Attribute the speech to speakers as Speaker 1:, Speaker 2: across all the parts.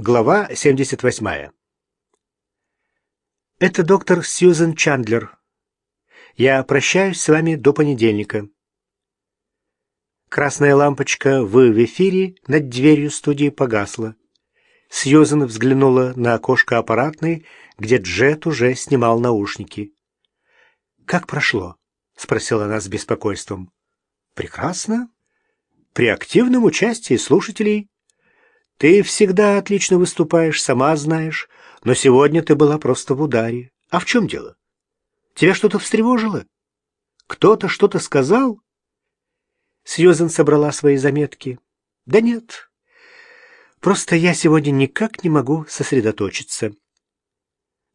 Speaker 1: Глава 78. Это доктор Сьюзен Чандлер. Я прощаюсь с вами до понедельника. Красная лампочка в эфире над дверью студии погасла. Сьюзен взглянула на окошко аппаратной, где Джет уже снимал наушники. «Как прошло?» — спросила она с беспокойством. «Прекрасно. При активном участии слушателей ты всегда отлично выступаешь, сама знаешь, но сегодня ты была просто в ударе. А в чем дело? Тебя что-то встревожило? Кто-то что-то сказал? Сьюзен собрала свои заметки. Да нет. Просто я сегодня никак не могу сосредоточиться.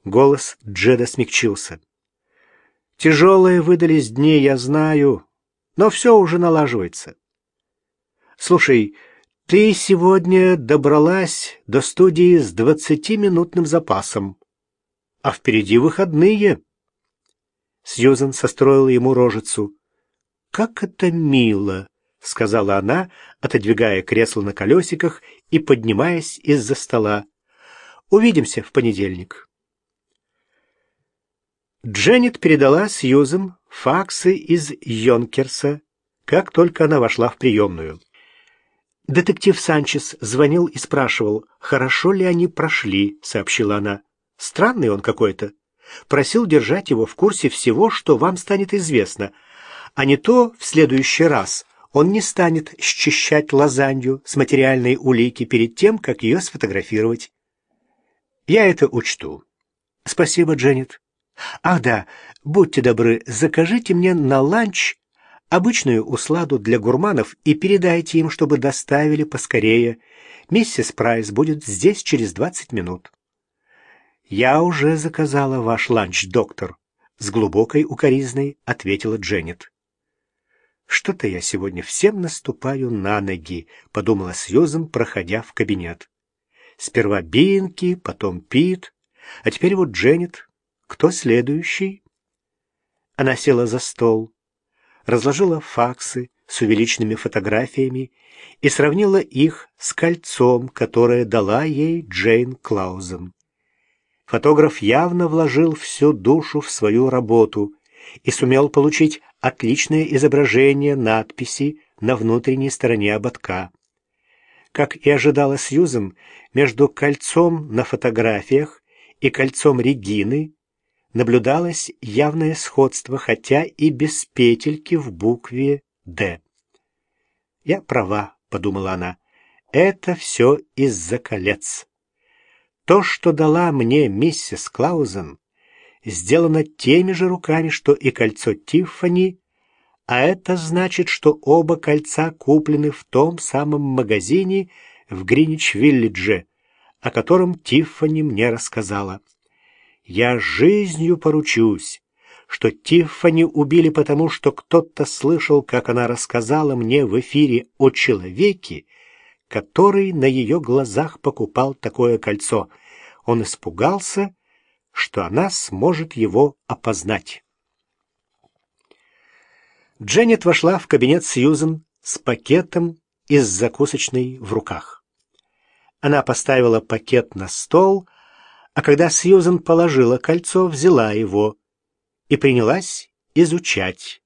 Speaker 1: Голос Джеда смягчился. Тяжелые выдались дни, я знаю, но все уже налаживается. Слушай, ты сегодня добралась до студии с двадцатиминутным запасом, а впереди выходные. Сьюзен состроила ему рожицу. «Как это мило!» — сказала она, отодвигая кресло на колесиках и поднимаясь из-за стола. «Увидимся в понедельник». Дженнет передала Сьюзен факсы из Йонкерса, как только она вошла в приемную. «Детектив Санчес звонил и спрашивал, хорошо ли они прошли», — сообщила она. «Странный он какой-то. Просил держать его в курсе всего, что вам станет известно. А не то в следующий раз он не станет счищать лазанью с материальной улики перед тем, как ее сфотографировать. Я это учту. Спасибо, Дженнет. Ах да, будьте добры, закажите мне на ланч обычную усладу для гурманов и передайте им, чтобы доставили поскорее. Миссис Прайс будет здесь через двадцать минут. Я уже заказала ваш ланч, доктор, с глубокой укоризной ответила Дженнет. Что-то я сегодня всем наступаю на ноги, подумала Сьюзен, проходя в кабинет. Сперва Бинки, потом Пит, а теперь вот Дженнет. Кто следующий? Она села за стол разложила факсы с увеличенными фотографиями и сравнила их с кольцом, которое дала ей Джейн Клаузен. Фотограф явно вложил всю душу в свою работу и сумел получить отличное изображение надписи на внутренней стороне ободка. Как и ожидала Сьюзен, между кольцом на фотографиях и кольцом Регины наблюдалось явное сходство, хотя и без петельки в букве «Д». «Я права», — подумала она, — «это все из-за колец». То, что дала мне миссис Клаузен, сделано теми же руками, что и кольцо Тиффани, а это значит, что оба кольца куплены в том самом магазине в Гринич-Виллидже, о котором Тиффани мне рассказала. Я жизнью поручусь, что Тиффани убили потому, что кто-то слышал, как она рассказала мне в эфире о человеке, который на ее глазах покупал такое кольцо. Он испугался, что она сможет его опознать. Дженнет вошла в кабинет Сьюзен с пакетом из закусочной в руках. Она поставила пакет на стол, а когда Сьюзен положила кольцо, взяла его и принялась изучать.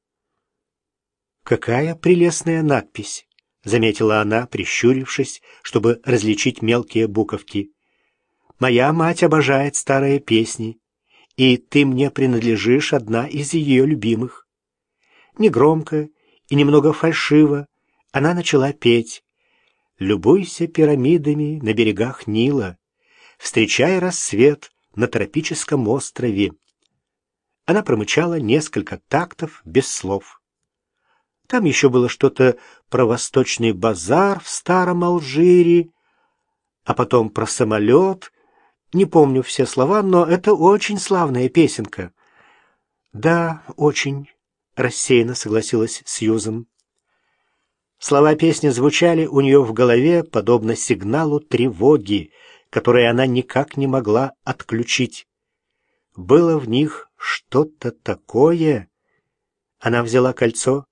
Speaker 1: «Какая прелестная надпись!» — заметила она, прищурившись, чтобы различить мелкие буковки. «Моя мать обожает старые песни, и ты мне принадлежишь одна из ее любимых». Негромко и немного фальшиво она начала петь «Любуйся пирамидами на берегах Нила» встречая рассвет на тропическом острове. Она промычала несколько тактов без слов. Там еще было что-то про восточный базар в старом Алжире, а потом про самолет. Не помню все слова, но это очень славная песенка. Да, очень, рассеянно согласилась Сьюзен. Слова песни звучали у нее в голове, подобно сигналу тревоги, которые она никак не могла отключить. Было в них что-то такое. Она взяла кольцо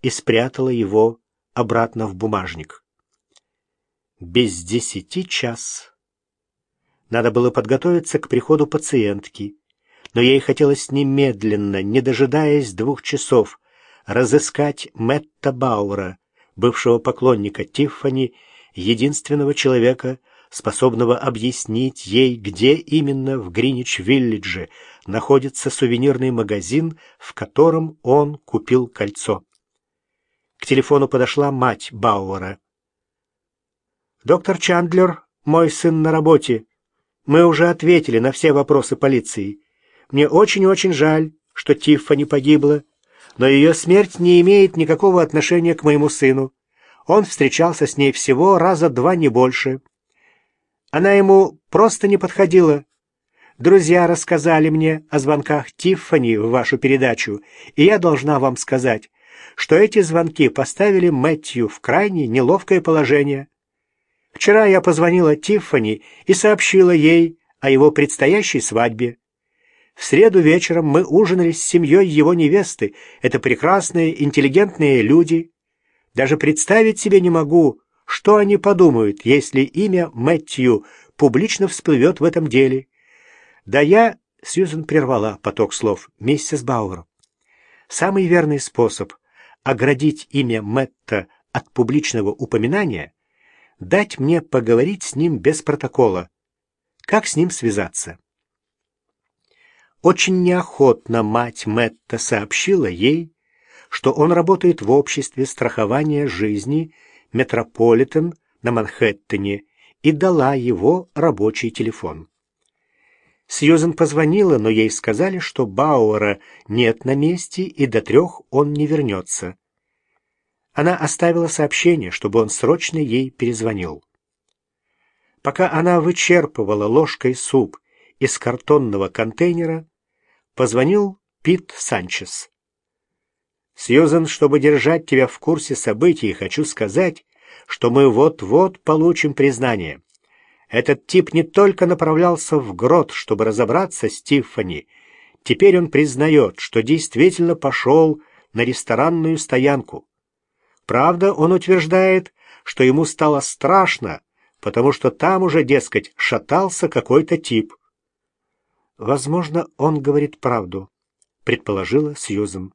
Speaker 1: и спрятала его обратно в бумажник. Без десяти час Надо было подготовиться к приходу пациентки, но ей хотелось немедленно, не дожидаясь двух часов, разыскать Мэтта Баура, бывшего поклонника Тиффани, единственного человека, способного объяснить ей, где именно в Гринич-Виллидже находится сувенирный магазин, в котором он купил кольцо. К телефону подошла мать Бауэра. «Доктор Чандлер, мой сын на работе. Мы уже ответили на все вопросы полиции. Мне очень-очень жаль, что Тиффани погибла, но ее смерть не имеет никакого отношения к моему сыну. Он встречался с ней всего раза два, не больше. Она ему просто не подходила. Друзья рассказали мне о звонках Тиффани в вашу передачу, и я должна вам сказать, что эти звонки поставили Мэтью в крайне неловкое положение. Вчера я позвонила Тиффани и сообщила ей о его предстоящей свадьбе. В среду вечером мы ужинали с семьей его невесты. Это прекрасные, интеллигентные люди. Даже представить себе не могу, что они подумают, если имя Мэтью публично всплывет в этом деле. Да я... Сьюзен прервала поток слов. Миссис Бауэр. Самый верный способ оградить имя Мэтта от публичного упоминания — дать мне поговорить с ним без протокола. Как с ним связаться? Очень неохотно мать Мэтта сообщила ей, что он работает в обществе страхования жизни «Метрополитен» на Манхэттене и дала его рабочий телефон. Сьюзен позвонила, но ей сказали, что Бауэра нет на месте и до трех он не вернется. Она оставила сообщение, чтобы он срочно ей перезвонил. Пока она вычерпывала ложкой суп из картонного контейнера, позвонил Пит Санчес. «Сьюзен, чтобы держать тебя в курсе событий, хочу сказать, что мы вот-вот получим признание. Этот тип не только направлялся в грот, чтобы разобраться с Тиффани, теперь он признает, что действительно пошел на ресторанную стоянку. Правда, он утверждает, что ему стало страшно, потому что там уже, дескать, шатался какой-то тип. Возможно, он говорит правду, предположила Сьюзен.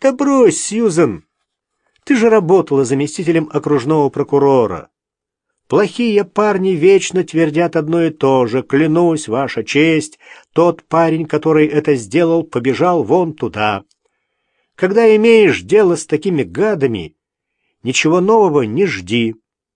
Speaker 1: Да брось, Сьюзен! Ты же работала заместителем окружного прокурора. Плохие парни вечно твердят одно и то же. Клянусь, ваша честь, тот парень, который это сделал, побежал вон туда. Когда имеешь дело с такими гадами, ничего нового не жди.